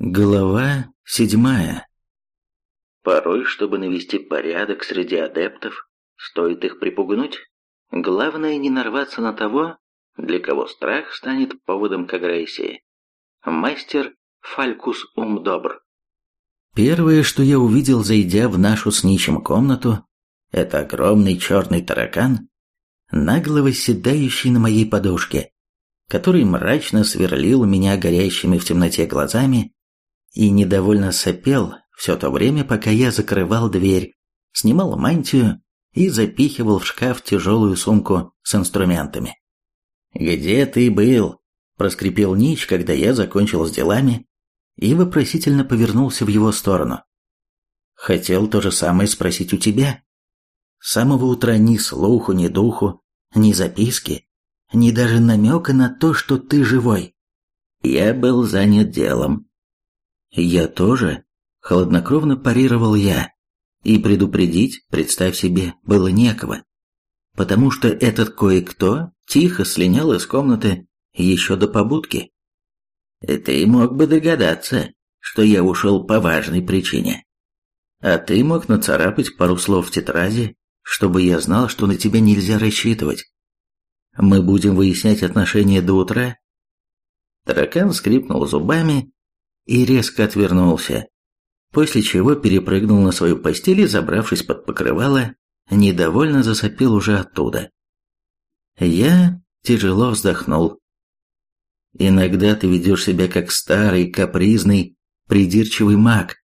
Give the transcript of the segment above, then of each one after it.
Глава седьмая. Порой, чтобы навести порядок среди адептов, стоит их припугнуть. Главное не нарваться на того, для кого страх станет поводом к агрессии. Мастер Фалькус Умдобр. Первое, что я увидел, зайдя в нашу с Ничем комнату, это огромный черный таракан, нагло восседающий на моей подушке, который мрачно сверлил меня горящими в темноте глазами и недовольно сопел все то время, пока я закрывал дверь, снимал мантию и запихивал в шкаф тяжелую сумку с инструментами. «Где ты был?» – проскрипел Нич, когда я закончил с делами, и вопросительно повернулся в его сторону. «Хотел то же самое спросить у тебя. С самого утра ни слуху, ни духу, ни записки, ни даже намека на то, что ты живой. Я был занят делом», «Я тоже?» – холоднокровно парировал я. И предупредить, представь себе, было некого. Потому что этот кое-кто тихо слинял из комнаты еще до побудки. Ты мог бы догадаться, что я ушел по важной причине. А ты мог нацарапать пару слов в тетради, чтобы я знал, что на тебя нельзя рассчитывать. Мы будем выяснять отношения до утра. Таракан скрипнул зубами и резко отвернулся, после чего перепрыгнул на свою постель и, забравшись под покрывало, недовольно засопел уже оттуда. Я тяжело вздохнул. Иногда ты ведешь себя как старый, капризный, придирчивый маг,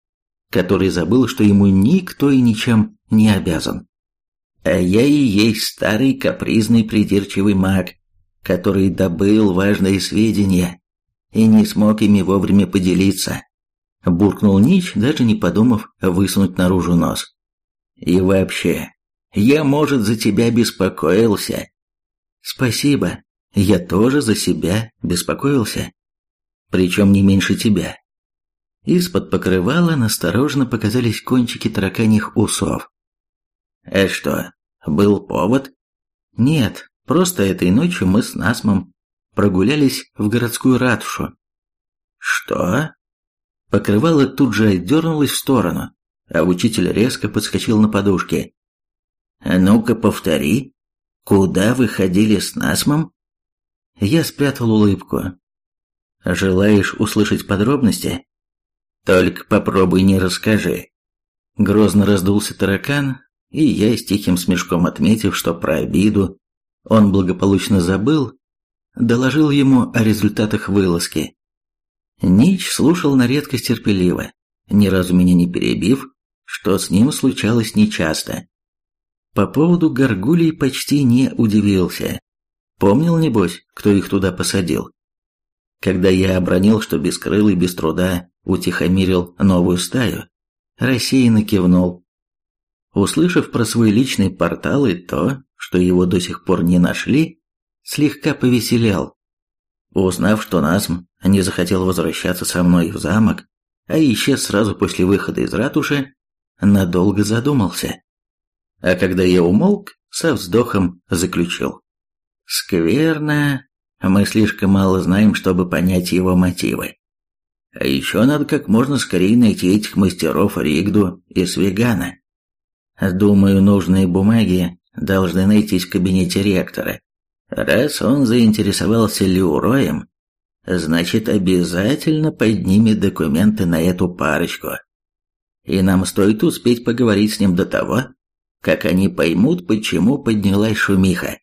который забыл, что ему никто и ничем не обязан. А я и есть старый, капризный, придирчивый маг, который добыл важные сведения и не смог ими вовремя поделиться. Буркнул Нич, даже не подумав высунуть наружу нос. И вообще, я, может, за тебя беспокоился. Спасибо, я тоже за себя беспокоился. Причем не меньше тебя. Из-под покрывала настороженно показались кончики тараканьих усов. А что, был повод? Нет, просто этой ночью мы с Насмом прогулялись в городскую ратушу. Что? Покрывало тут же отдернулось в сторону, а учитель резко подскочил на подушке. «А ну-ка повтори, куда вы ходили с Насмом?» Я спрятал улыбку. «Желаешь услышать подробности?» «Только попробуй не расскажи». Грозно раздулся таракан, и я с тихим смешком отметив, что про обиду он благополучно забыл, доложил ему о результатах вылазки. Нич слушал на редкость терпеливо, ни разу меня не перебив, что с ним случалось нечасто. По поводу горгулей почти не удивился. Помнил, небось, кто их туда посадил? Когда я обронил, что Бескрылый без труда утихомирил новую стаю, рассеянно кивнул. Услышав про свой личный портал и то, что его до сих пор не нашли, слегка повеселял. Узнав, что Назм не захотел возвращаться со мной в замок, а исчез сразу после выхода из ратуши, надолго задумался. А когда я умолк, со вздохом заключил. «Скверно. Мы слишком мало знаем, чтобы понять его мотивы. А еще надо как можно скорее найти этих мастеров Ригду и Свигана. Думаю, нужные бумаги должны найтись в кабинете ректора. Раз он заинтересовался Леуроем, значит обязательно поднимет документы на эту парочку. И нам стоит успеть поговорить с ним до того, как они поймут, почему поднялась шумиха.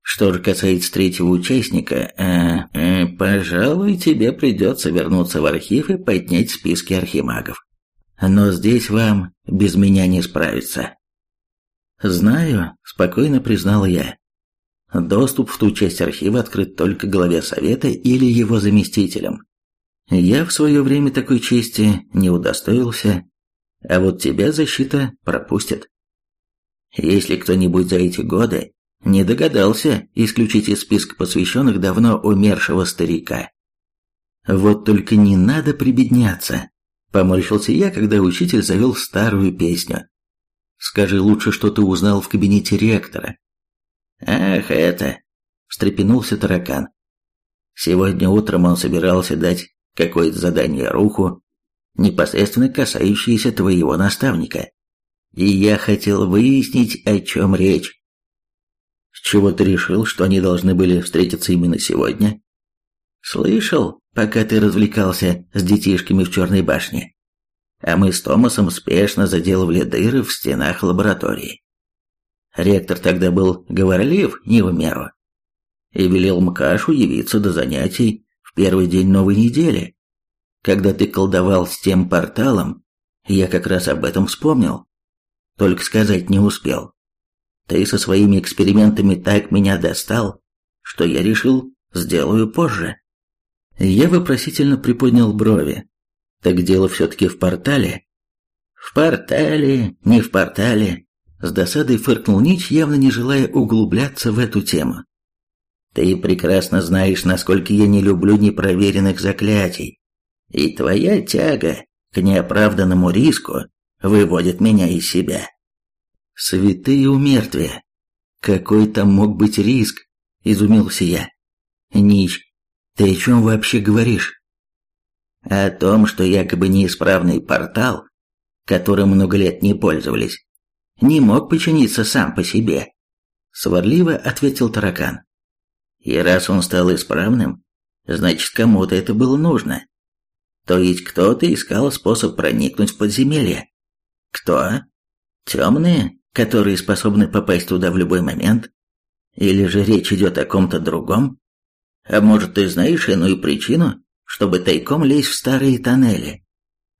Что же касается третьего участника, э, э, пожалуй, тебе придется вернуться в архив и поднять списки архимагов. Но здесь вам без меня не справиться. Знаю, спокойно признал я. Доступ в ту часть архива открыт только главе совета или его заместителям. Я в свое время такой чести не удостоился, а вот тебя защита пропустит. Если кто-нибудь за эти годы не догадался исключить из списка посвященных давно умершего старика. Вот только не надо прибедняться, поморщился я, когда учитель завел старую песню. Скажи лучше, что ты узнал в кабинете ректора, «Ах, это!» – встрепенулся таракан. Сегодня утром он собирался дать какое-то задание Руху непосредственно касающиеся твоего наставника. И я хотел выяснить, о чем речь. С чего ты решил, что они должны были встретиться именно сегодня? Слышал, пока ты развлекался с детишками в Черной башне. А мы с Томасом спешно заделывали дыры в стенах лаборатории. Ректор тогда был говорлив не в меру и велел Мкашу явиться до занятий в первый день новой недели. Когда ты колдовал с тем порталом, я как раз об этом вспомнил. Только сказать не успел. Ты со своими экспериментами так меня достал, что я решил, сделаю позже. Я вопросительно приподнял брови. Так дело все-таки в портале? В портале, не в портале. С досадой фыркнул Нич, явно не желая углубляться в эту тему. Ты прекрасно знаешь, насколько я не люблю непроверенных заклятий. И твоя тяга к неоправданному риску выводит меня из себя. Святые умертвия. Какой там мог быть риск? Изумился я. Нич, ты о чем вообще говоришь? О том, что якобы неисправный портал, которым много лет не пользовались, не мог починиться сам по себе. Сварливо ответил таракан. И раз он стал исправным, значит кому-то это было нужно. То есть кто-то искал способ проникнуть в подземелье. Кто? Темные, которые способны попасть туда в любой момент? Или же речь идет о ком-то другом? А может, ты знаешь иную причину, чтобы тайком лезть в старые тоннели,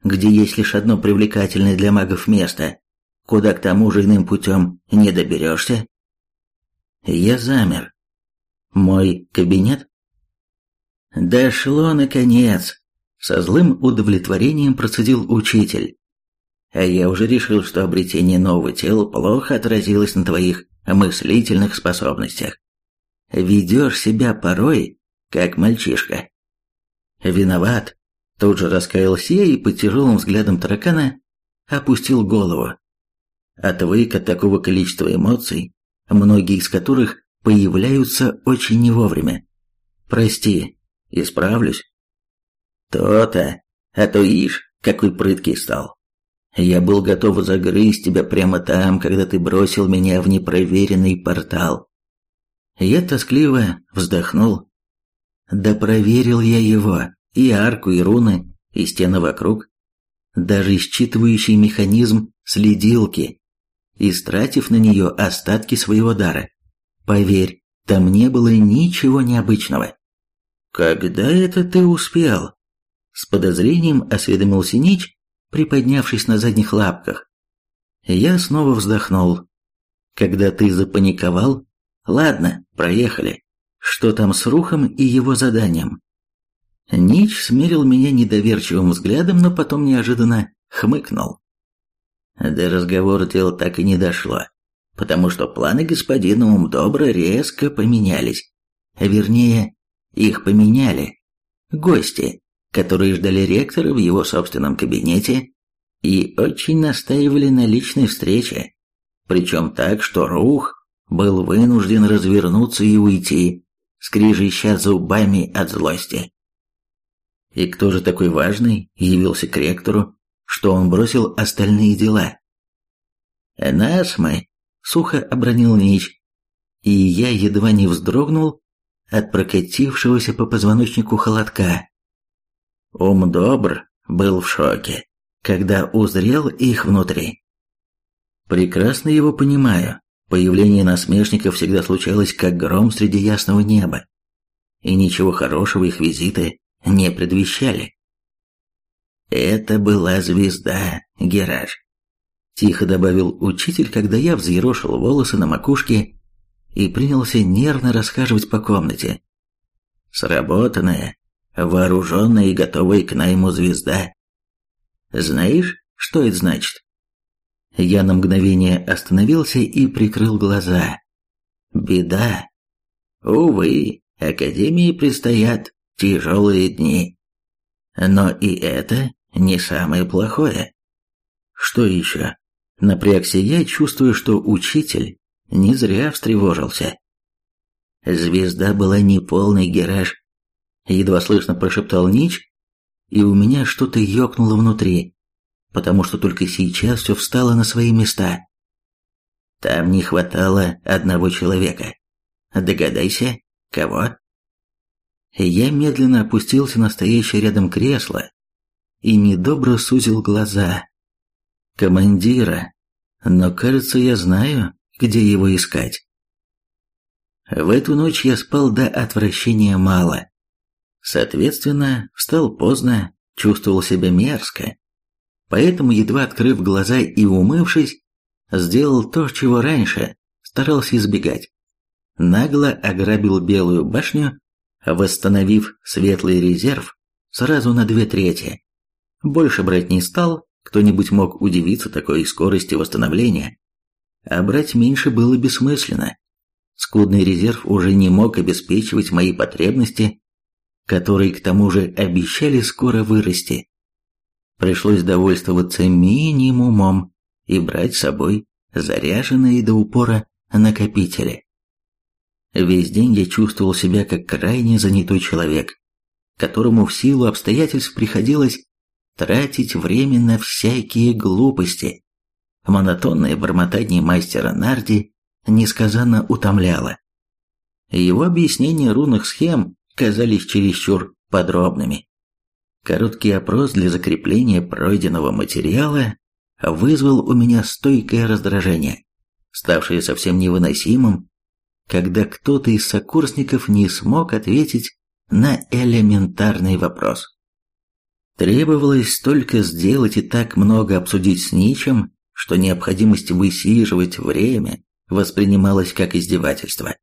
где есть лишь одно привлекательное для магов место, куда к тому же иным путем не доберешься? Я замер, мой кабинет? Дошло наконец. Со злым удовлетворением процедил учитель. А я уже решил, что обретение нового тела плохо отразилось на твоих мыслительных способностях. Ведешь себя порой, как мальчишка. Виноват. Тут же раскаялся я и под тяжелым взглядом таракана опустил голову. Отвык от такого количества эмоций, многие из которых появляются очень не вовремя. Прости, исправлюсь. То-то, а то ишь, какой прыткий стал. Я был готов загрызть тебя прямо там, когда ты бросил меня в непроверенный портал. Я тоскливо вздохнул. Да проверил я его, и арку, и руны, и стены вокруг. Даже считывающий механизм следилки, истратив на нее остатки своего дара. Поверь, там не было ничего необычного. Когда это ты успел? С подозрением осведомился Нич, приподнявшись на задних лапках. Я снова вздохнул. Когда ты запаниковал? Ладно, проехали. Что там с Рухом и его заданием? Нич смерил меня недоверчивым взглядом, но потом неожиданно хмыкнул. До разговора дело так и не дошло потому что планы господина Умдобра резко поменялись. Вернее, их поменяли. Гости, которые ждали ректора в его собственном кабинете и очень настаивали на личной встрече, причем так, что Рух был вынужден развернуться и уйти, скрижища зубами от злости. И кто же такой важный явился к ректору, что он бросил остальные дела? Нас мы сухо обронил Нич, и я едва не вздрогнул от прокатившегося по позвоночнику холодка. Ум добр был в шоке, когда узрел их внутри. Прекрасно его понимаю. Появление насмешников всегда случалось как гром среди ясного неба, и ничего хорошего их визиты не предвещали. Это была звезда, Гераж. Тихо добавил учитель, когда я взъерошил волосы на макушке и принялся нервно расхаживать по комнате. Сработанная, вооруженная и готовая к найму звезда. Знаешь, что это значит? Я на мгновение остановился и прикрыл глаза. Беда. Увы, Академии предстоят тяжелые дни. Но и это не самое плохое. Что еще? Напрягся я, чувствуя, что учитель не зря встревожился. Звезда была не полный гераж. Едва слышно прошептал Нич, и у меня что-то ёкнуло внутри, потому что только сейчас все встало на свои места. Там не хватало одного человека. Догадайся, кого? Я медленно опустился на стоящее рядом кресло и недобро сузил глаза. Командира, но кажется, я знаю, где его искать. В эту ночь я спал до отвращения мало. Соответственно, встал поздно, чувствовал себя мерзко. Поэтому, едва открыв глаза и умывшись, сделал то, чего раньше старался избегать. Нагло ограбил Белую башню, восстановив светлый резерв сразу на две трети. Больше брать не стал, кто-нибудь мог удивиться такой скорости восстановления. А брать меньше было бессмысленно. Скудный резерв уже не мог обеспечивать мои потребности, которые к тому же обещали скоро вырасти. Пришлось довольствоваться минимумом и брать с собой заряженные до упора накопители. Весь день я чувствовал себя как крайне занятой человек, которому в силу обстоятельств приходилось тратить время на всякие глупости. Монотонное бормотание мастера Нарди несказанно утомляло. Его объяснения рунных схем казались чересчур подробными. Короткий опрос для закрепления пройденного материала вызвал у меня стойкое раздражение, ставшее совсем невыносимым, когда кто-то из сокурсников не смог ответить на элементарный вопрос. Требовалось столько сделать и так много обсудить с Ничем, что необходимость высиживать время воспринималась как издевательство.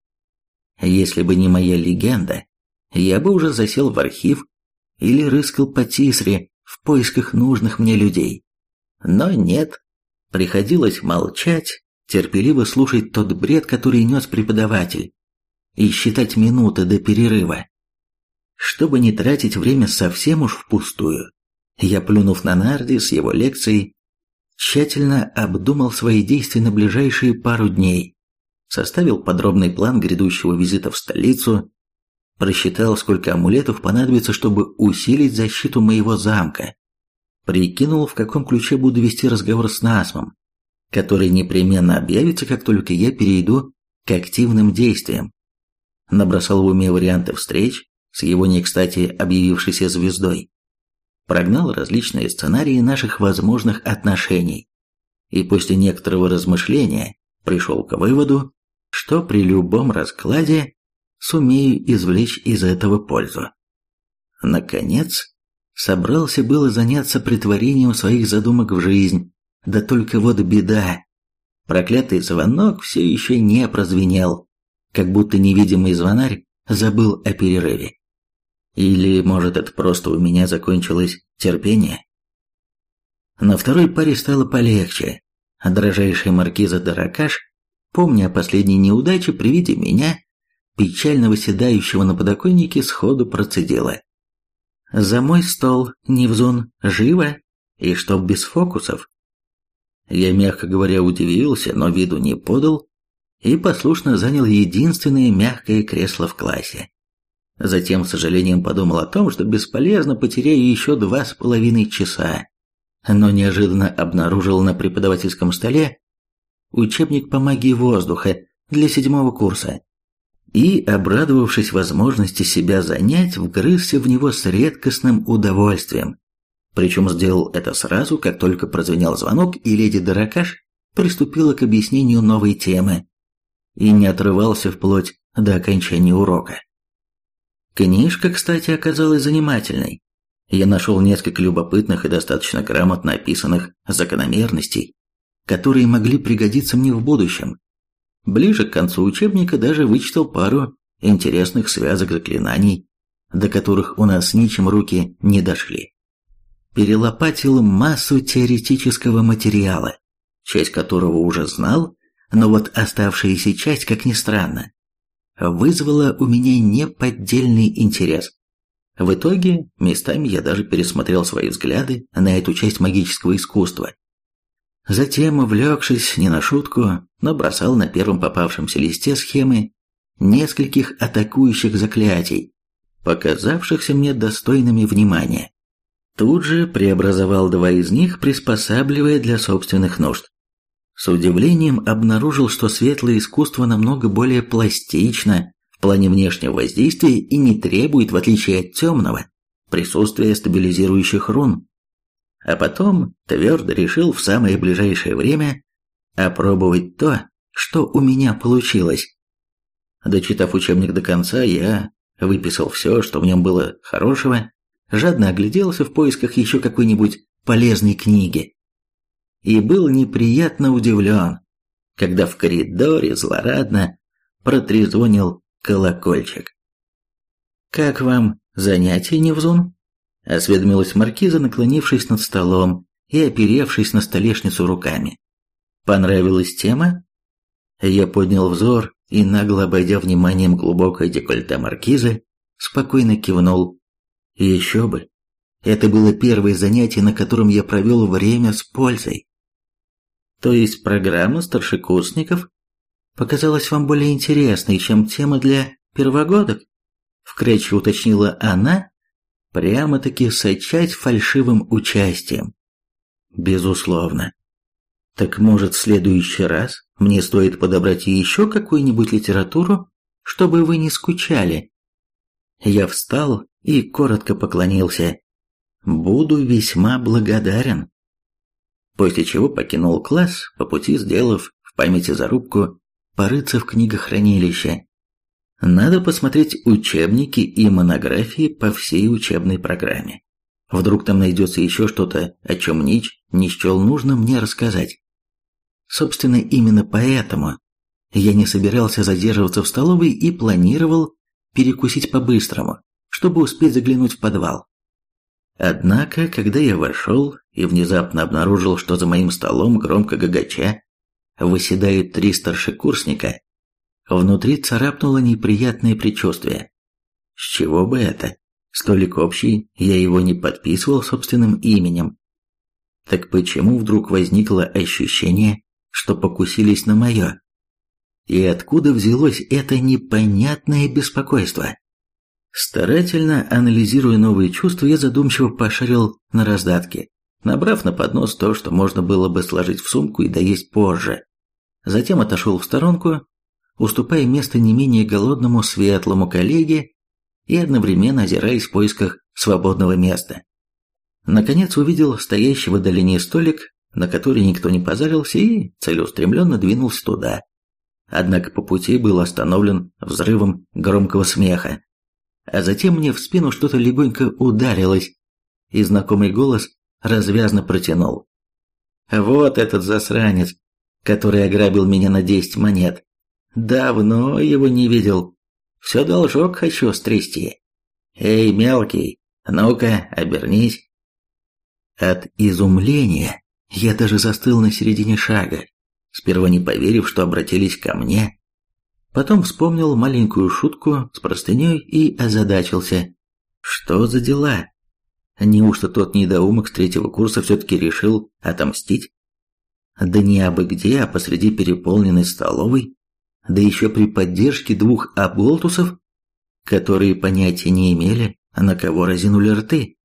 Если бы не моя легенда, я бы уже засел в архив или рыскал по Тисре в поисках нужных мне людей. Но нет, приходилось молчать, терпеливо слушать тот бред, который нес преподаватель, и считать минуты до перерыва. Чтобы не тратить время совсем уж впустую, я, плюнув на Нарди с его лекцией, тщательно обдумал свои действия на ближайшие пару дней, составил подробный план грядущего визита в столицу, просчитал, сколько амулетов понадобится, чтобы усилить защиту моего замка, Прикинул, в каком ключе буду вести разговор с Насмом, который непременно объявится, как только я перейду к активным действиям. Набросал в уме варианты встреч с его не кстати объявившейся звездой. Прогнал различные сценарии наших возможных отношений. И после некоторого размышления пришел к выводу, что при любом раскладе сумею извлечь из этого пользу. Наконец, Собрался было заняться притворением своих задумок в жизнь, да только вот беда. Проклятый звонок все еще не прозвенел, как будто невидимый звонарь забыл о перерыве. Или, может, это просто у меня закончилось терпение? На второй паре стало полегче. Дрожайшая маркиза Даракаш, помня о последней неудаче при виде меня, печально выседающего на подоконнике, сходу процедила. За мой стол, Невзун, живо, и чтоб без фокусов. Я, мягко говоря, удивился, но виду не подал и послушно занял единственное мягкое кресло в классе. Затем, с сожалением, подумал о том, что бесполезно потеряю еще два с половиной часа, но неожиданно обнаружил на преподавательском столе учебник по магии воздуха для седьмого курса и, обрадовавшись возможности себя занять, вгрызся в него с редкостным удовольствием. Причем сделал это сразу, как только прозвенел звонок, и леди Даракаш приступила к объяснению новой темы и не отрывался вплоть до окончания урока. Книжка, кстати, оказалась занимательной. Я нашел несколько любопытных и достаточно грамотно описанных закономерностей, которые могли пригодиться мне в будущем. Ближе к концу учебника даже вычитал пару интересных связок заклинаний, до которых у нас ничем руки не дошли. Перелопатил массу теоретического материала, часть которого уже знал, но вот оставшаяся часть, как ни странно, вызвала у меня неподдельный интерес. В итоге, местами я даже пересмотрел свои взгляды на эту часть магического искусства Затем, увлекшись не на шутку, набросал на первом попавшемся листе схемы нескольких атакующих заклятий, показавшихся мне достойными внимания. Тут же преобразовал два из них, приспосабливая для собственных нужд. С удивлением обнаружил, что светлое искусство намного более пластично в плане внешнего воздействия и не требует, в отличие от темного, присутствия стабилизирующих рун. А потом твердо решил в самое ближайшее время опробовать то, что у меня получилось. Дочитав учебник до конца, я выписал все, что в нем было хорошего, жадно огляделся в поисках еще какой-нибудь полезной книги. И был неприятно удивлен, когда в коридоре злорадно протрезвонил колокольчик. «Как вам занятие, Невзун?» — осведомилась маркиза, наклонившись над столом и оперевшись на столешницу руками. «Понравилась тема?» Я поднял взор и, нагло обойдя вниманием глубокое декольте маркизы, спокойно кивнул. Еще бы. Это было первое занятие, на котором я провел время с пользой. То есть программа старшекурсников показалась вам более интересной, чем тема для первогодок? Вкратчиво уточнила она, прямо-таки сочать фальшивым участием. Безусловно. Так может, в следующий раз мне стоит подобрать еще какую-нибудь литературу, чтобы вы не скучали? Я встал и коротко поклонился. Буду весьма благодарен. После чего покинул класс, по пути сделав в памяти зарубку порыться в книгохранилище. Надо посмотреть учебники и монографии по всей учебной программе. Вдруг там найдется еще что-то, о чем Нич не счел нужно мне рассказать. Собственно, именно поэтому я не собирался задерживаться в столовой и планировал перекусить по-быстрому, чтобы успеть заглянуть в подвал. Однако, когда я вошел и внезапно обнаружил, что за моим столом громко гагача выседают три старшекурсника, внутри царапнуло неприятное предчувствие. С чего бы это? Столик общий, я его не подписывал собственным именем. Так почему вдруг возникло ощущение, что покусились на мое. И откуда взялось это непонятное беспокойство? Старательно анализируя новые чувства, я задумчиво пошарил на раздатке, набрав на поднос то, что можно было бы сложить в сумку и доесть позже. Затем отошел в сторонку, уступая место не менее голодному светлому коллеге и одновременно озираясь в поисках свободного места. Наконец увидел стоящий в отдалении столик на который никто не позарился и целеустремленно двинулся туда. Однако по пути был остановлен взрывом громкого смеха. А затем мне в спину что-то легонько ударилось, и знакомый голос развязно протянул. «Вот этот засранец, который ограбил меня на десять монет. Давно его не видел. Все должок хочу стрясти. Эй, мелкий, ну-ка, обернись». От изумления я даже застыл на середине шага, сперва не поверив, что обратились ко мне. Потом вспомнил маленькую шутку с простыней и озадачился. Что за дела? Неужто тот недоумок с третьего курса все-таки решил отомстить? Да не абы где, а посреди переполненной столовой, да еще при поддержке двух оболтусов, которые понятия не имели, на кого разинули рты.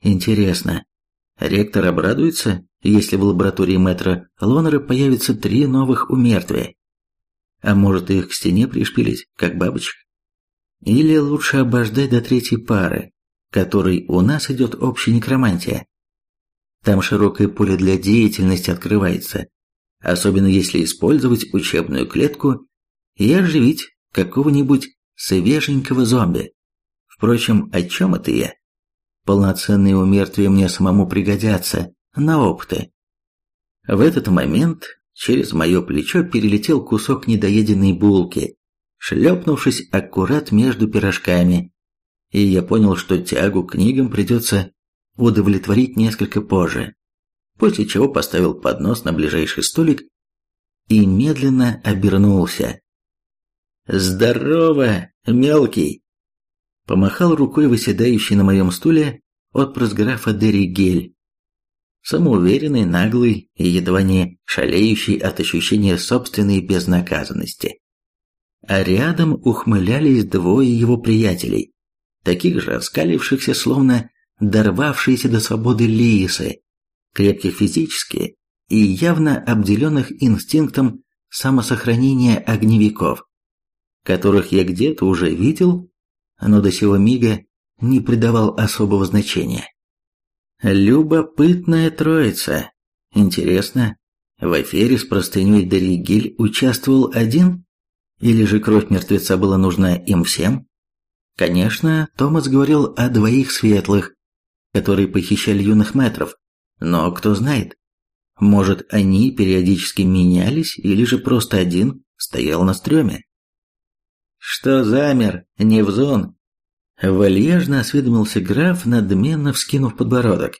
Интересно, Ректор обрадуется, если в лаборатории мэтра Лонера появится три новых умертвия. А может их к стене пришпилить, как бабочек? Или лучше обождать до третьей пары, которой у нас идет общая некромантия. Там широкое поле для деятельности открывается, особенно если использовать учебную клетку и оживить какого-нибудь свеженького зомби. Впрочем, о чем это я? Полноценные умертвия мне самому пригодятся, на опыты. В этот момент через мое плечо перелетел кусок недоеденной булки, шлепнувшись аккурат между пирожками, и я понял, что тягу к книгам придется удовлетворить несколько позже, после чего поставил поднос на ближайший столик и медленно обернулся. «Здорово, мелкий!» Помахал рукой выседающий на моем стуле отпрыск графа Дерри Самоуверенный, наглый и едва не шалеющий от ощущения собственной безнаказанности. А рядом ухмылялись двое его приятелей, таких же оскалившихся, словно дорвавшиеся до свободы лисы, крепких физически и явно обделенных инстинктом самосохранения огневиков, которых я где-то уже видел, но до сего мига не придавал особого значения. Любопытная троица. Интересно, в афере с простыней Деригиль участвовал один? Или же кровь мертвеца была нужна им всем? Конечно, Томас говорил о двоих светлых, которые похищали юных метров, но кто знает, может они периодически менялись, или же просто один стоял на стреме. «Что замер, Невзон?» Вальяжно осведомился граф, надменно вскинув подбородок.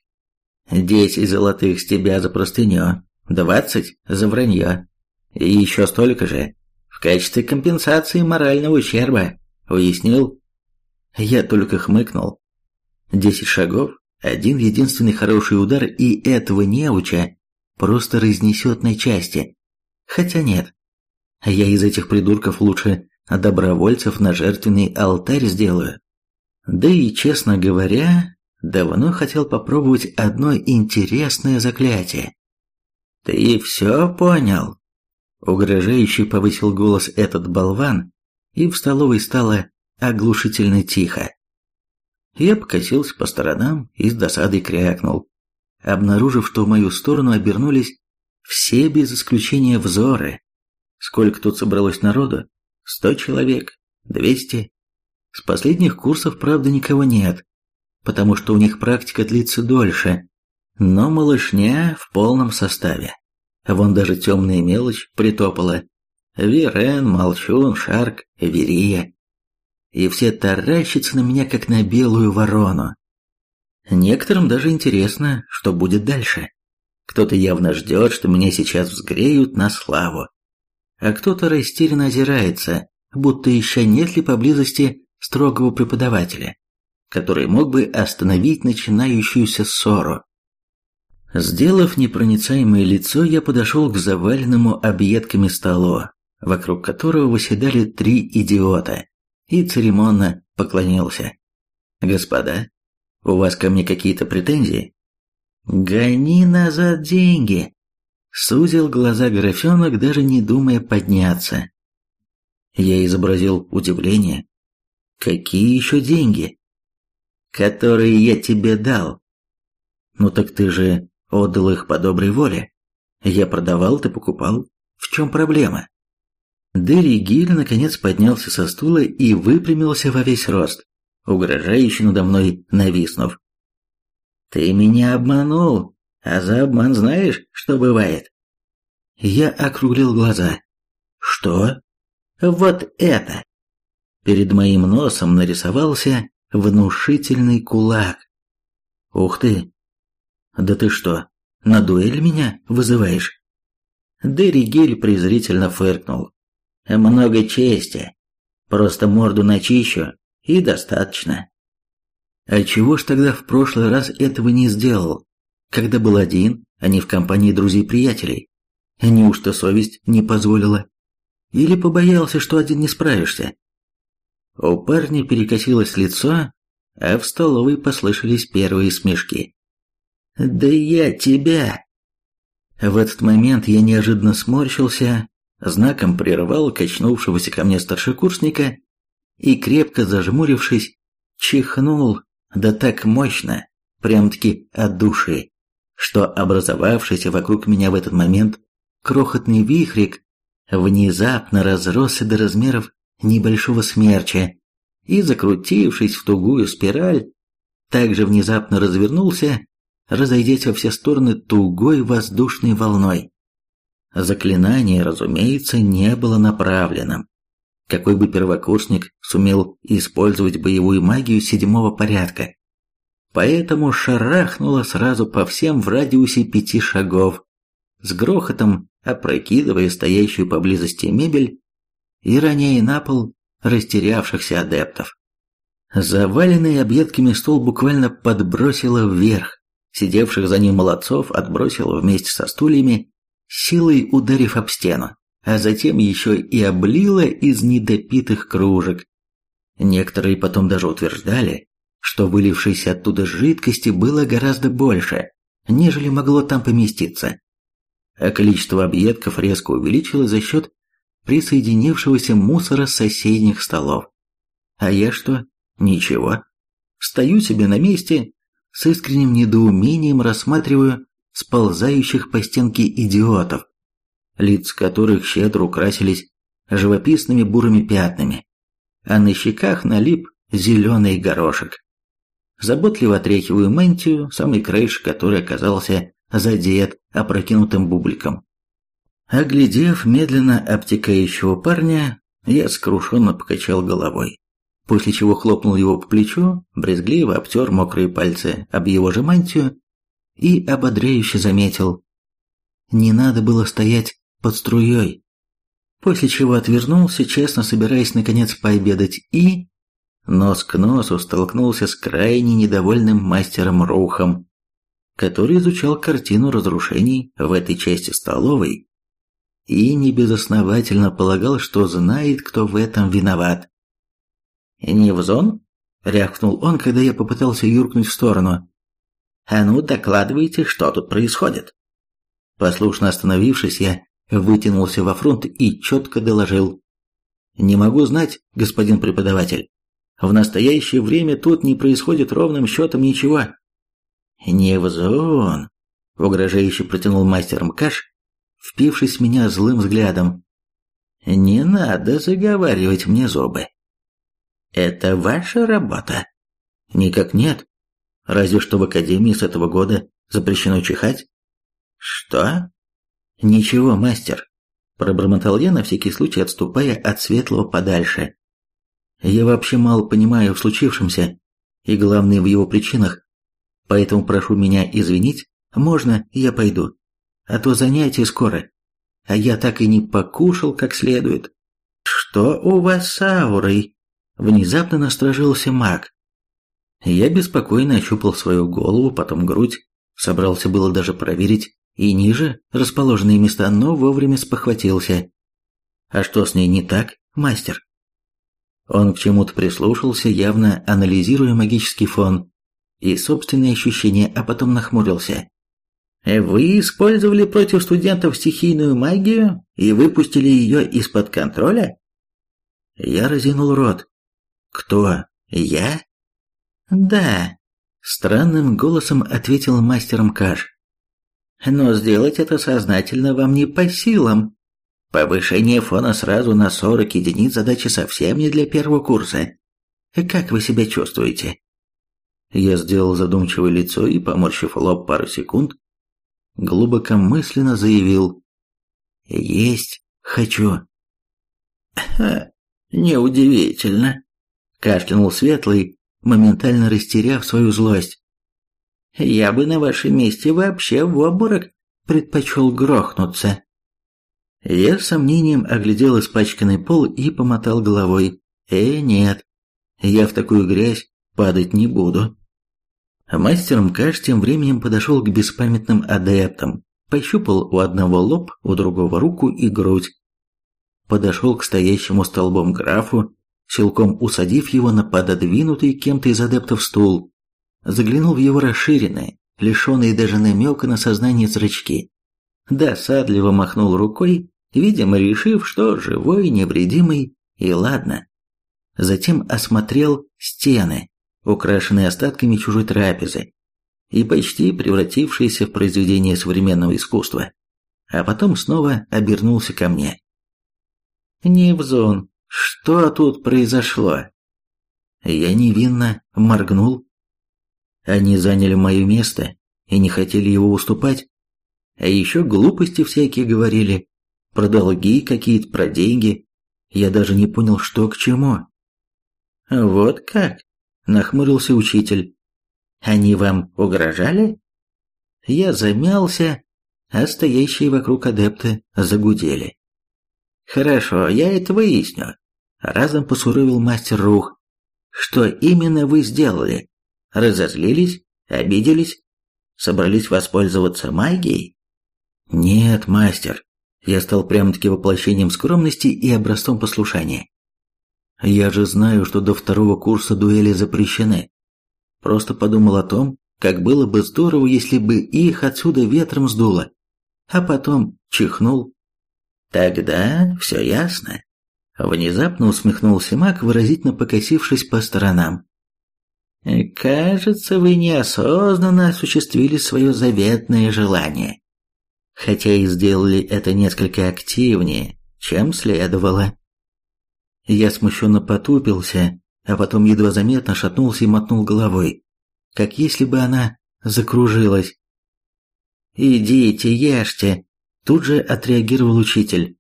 «Десять золотых с тебя за простыню, двадцать за вранье, и еще столько же в качестве компенсации морального ущерба. Уяснил?» Я только хмыкнул. Десять шагов, один единственный хороший удар, и этого неуча просто разнесет на части. Хотя нет, я из этих придурков лучше добровольцев на жертвенный алтарь сделаю. Да и, честно говоря, давно хотел попробовать одно интересное заклятие. «Ты все понял?» Угрожающе повысил голос этот болван, и в столовой стало оглушительно тихо. Я покосился по сторонам и с досадой крякнул, обнаружив, что в мою сторону обернулись все без исключения взоры. Сколько тут собралось народу? Сто человек? Двести? С последних курсов, правда, никого нет, потому что у них практика длится дольше, но малышня в полном составе. Вон даже темная мелочь притопала. Верен, Молчун, Шарк, Верия и все таращатся на меня, как на белую ворону. Некоторым даже интересно, что будет дальше. Кто-то явно ждет, что меня сейчас взгреют на славу. А кто-то растерянно озирается, будто ища нет ли поблизости строгого преподавателя, который мог бы остановить начинающуюся ссору. Сделав непроницаемое лицо, я подошел к заваленному объедками столу, вокруг которого выседали три идиота и церемонно поклонился. «Господа, у вас ко мне какие-то претензии?» «Гони назад деньги!» Сузил глаза графенок, даже не думая подняться. Я изобразил удивление. «Какие еще деньги?» «Которые я тебе дал». «Ну так ты же отдал их по доброй воле. Я продавал, ты покупал. В чем проблема?» Дерри Гиль наконец поднялся со стула и выпрямился во весь рост, угрожающе надо мной нависнув. «Ты меня обманул, а за обман знаешь, что бывает?» Я округлил глаза. «Что?» «Вот это!» Перед моим носом нарисовался внушительный кулак. «Ух ты! Да ты что, на дуэль меня вызываешь?» Дерри презрительно фыркнул. Много чести. Просто морду начищу, и достаточно. А чего ж тогда в прошлый раз этого не сделал, когда был один, а не в компании друзей-приятелей? Неужто совесть не позволила? Или побоялся, что один не справишься? У парня перекосилось лицо, а в столовой послышались первые смешки. «Да я тебя!» В этот момент я неожиданно сморщился, знаком прервал качнувшегося ко мне старшекурсника и, крепко зажмурившись, чихнул, да так мощно, прям-таки от души, что образовавшийся вокруг меня в этот момент крохотный вихрик внезапно разросся до размеров небольшого смерча и, закрутившись в тугую спираль, также внезапно развернулся, разойдясь во все стороны тугой воздушной волной. Заклинание, разумеется, не было направленным. Какой бы первокурсник сумел использовать боевую магию седьмого порядка? Поэтому шарахнуло сразу по всем в радиусе пяти шагов, с грохотом опрокидывая стоящую поблизости мебель и роняя на пол растерявшихся адептов. Заваленный объедками стол буквально подбросило вверх, сидевших за ним молодцов отбросило вместе со стульями силой ударив об стену, а затем еще и облила из недопитых кружек. Некоторые потом даже утверждали, что вылившейся оттуда жидкости было гораздо больше, нежели могло там поместиться. А количество объедков резко увеличилось за счет присоединившегося мусора соседних столов. А я что? Ничего. Стою себе на месте, с искренним недоумением рассматриваю сползающих по стенке идиотов, лиц которых щедро украсились живописными бурыми пятнами, а на щеках налип зеленый горошек. Заботливо отряхиваю мантию, самый краешек которой оказался задет опрокинутым бубликом. Оглядев медленно обтекающего парня, я скрушенно покачал головой, после чего хлопнул его по плечу, брезгливо обтер мокрые пальцы об его же мантию и ободряюще заметил. Не надо было стоять под струей. После чего отвернулся, честно собираясь наконец пообедать и... Нос к носу столкнулся с крайне недовольным мастером Рухом, который изучал картину разрушений в этой части столовой и небезосновательно полагал, что знает, кто в этом виноват. «Не в зон?» — рявкнул он, когда я попытался юркнуть в сторону. «А ну, докладывайте, что тут происходит». Послушно остановившись, я вытянулся во фронт и четко доложил. «Не могу знать, господин преподаватель. В настоящее время тут не происходит ровным счетом ничего». «Не в зон», — угрожающе протянул мастер Мкаш, впившись в меня злым взглядом. «Не надо заговаривать мне зубы. Это ваша работа?» «Никак нет. Разве что в академии с этого года запрещено чихать». «Что?» «Ничего, мастер», – пробормотал я на всякий случай, отступая от светлого подальше. «Я вообще мало понимаю в случившемся, и главное в его причинах, поэтому прошу меня извинить, можно я пойду?» А то занятие скоро, а я так и не покушал как следует. Что у вас с аурой? Внезапно насторожился маг. Я беспокойно ощупал свою голову, потом грудь, собрался было даже проверить и ниже расположенные места, но вовремя спохватился. А что с ней не так, мастер? Он к чему-то прислушался, явно анализируя магический фон и собственные ощущения, а потом нахмурился. Вы использовали против студентов стихийную магию и выпустили ее из-под контроля? Я разинул рот. Кто? Я? Да, странным голосом ответил мастер Мкаш. Но сделать это сознательно вам не по силам. Повышение фона сразу на 40 единиц задача совсем не для первого курса. Как вы себя чувствуете? Я сделал задумчивое лицо и, поморщив лоб пару секунд, глубокомысленно заявил «Есть хочу». «Ха, неудивительно», — кашлянул Светлый, моментально растеряв свою злость. «Я бы на вашем месте вообще в обморок предпочел грохнуться». Я с сомнением оглядел испачканный пол и помотал головой. «Э, нет, я в такую грязь падать не буду». Мастер Мкаш тем временем подошел к беспамятным адептам, пощупал у одного лоб, у другого руку и грудь. Подошел к стоящему столбом графу, силком усадив его на пододвинутый кем-то из адептов стул, заглянул в его расширенные, лишенные даже намека на сознание зрачки. Досадливо махнул рукой, видимо, решив, что живой, невредимый, и ладно. Затем осмотрел стены, украшенный остатками чужой трапезы и почти превратившийся в произведение современного искусства, а потом снова обернулся ко мне. «Невзон, что тут произошло?» Я невинно моргнул. Они заняли мое место и не хотели его уступать. А еще глупости всякие говорили, про долги какие-то, про деньги. Я даже не понял, что к чему. Вот как? Нахмурился учитель. Они вам угрожали? Я замялся, а стоящие вокруг адепты загудели. Хорошо, я это выясню. Разом посуровил мастер Рух. Что именно вы сделали? Разозлились? Обиделись? Собрались воспользоваться магией? Нет, мастер. Я стал прямо-таки воплощением скромности и образцом послушания. Я же знаю, что до второго курса дуэли запрещены. Просто подумал о том, как было бы здорово, если бы их отсюда ветром сдуло. А потом чихнул. Тогда все ясно. Внезапно усмехнулся маг, выразительно покосившись по сторонам. «Кажется, вы неосознанно осуществили свое заветное желание. Хотя и сделали это несколько активнее, чем следовало». Я смущенно потупился, а потом едва заметно шатнулся и мотнул головой, как если бы она закружилась. «Идите, ешьте!» Тут же отреагировал учитель.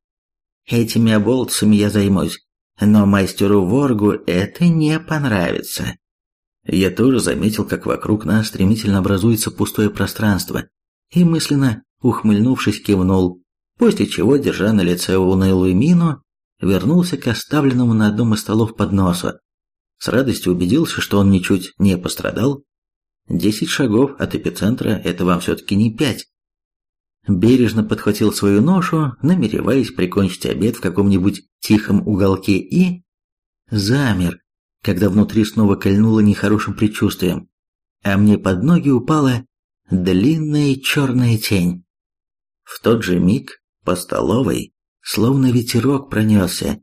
«Этими оболтцами я займусь, но мастеру Воргу это не понравится». Я тоже заметил, как вокруг нас стремительно образуется пустое пространство, и мысленно, ухмыльнувшись, кивнул, после чего, держа на лице унылую мину, вернулся к оставленному на одном из столов подносу. С радостью убедился, что он ничуть не пострадал. Десять шагов от эпицентра – это вам все-таки не пять. Бережно подхватил свою ношу, намереваясь прикончить обед в каком-нибудь тихом уголке и... Замер, когда внутри снова кольнуло нехорошим предчувствием, а мне под ноги упала длинная черная тень. В тот же миг по столовой словно ветерок пронесся.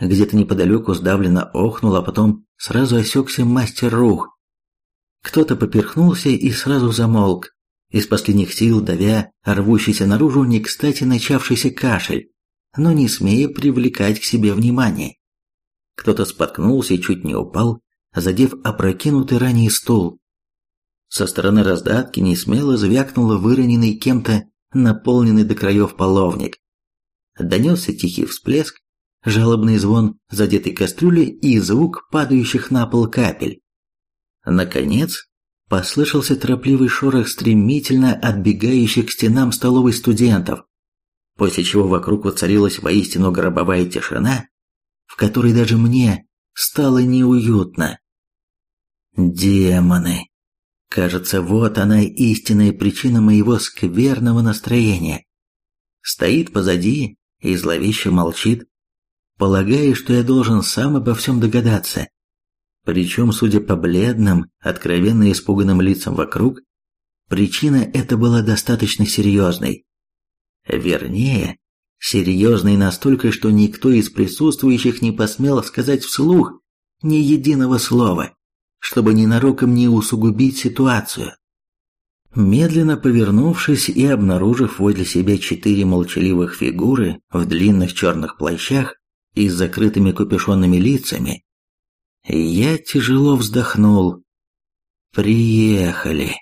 Где-то неподалеку сдавленно охнул, а потом сразу осекся мастер рух. Кто-то поперхнулся и сразу замолк, из последних сил давя рвущийся наружу не кстати начавшийся кашель, но не смея привлекать к себе внимание. Кто-то споткнулся и чуть не упал, задев опрокинутый ранее стул. Со стороны раздатки несмело звякнуло выроненный кем-то наполненный до краев половник. Донесся тихий всплеск, жалобный звон задетой кастрюли и звук падающих на пол капель. Наконец, послышался торопливый шорох стремительно отбегающих к стенам столовой студентов, после чего вокруг воцарилась воистину гробовая тишина, в которой даже мне стало неуютно. Демоны! Кажется, вот она истинная причина моего скверного настроения. Стоит позади, и зловеще молчит, полагая, что я должен сам обо всем догадаться. Причем, судя по бледным, откровенно испуганным лицам вокруг, причина эта была достаточно серьезной. Вернее, серьезной настолько, что никто из присутствующих не посмел сказать вслух ни единого слова, чтобы ненароком не усугубить ситуацию. Медленно повернувшись и обнаружив возле себя четыре молчаливых фигуры в длинных черных плащах и с закрытыми капюшонными лицами, я тяжело вздохнул. Приехали.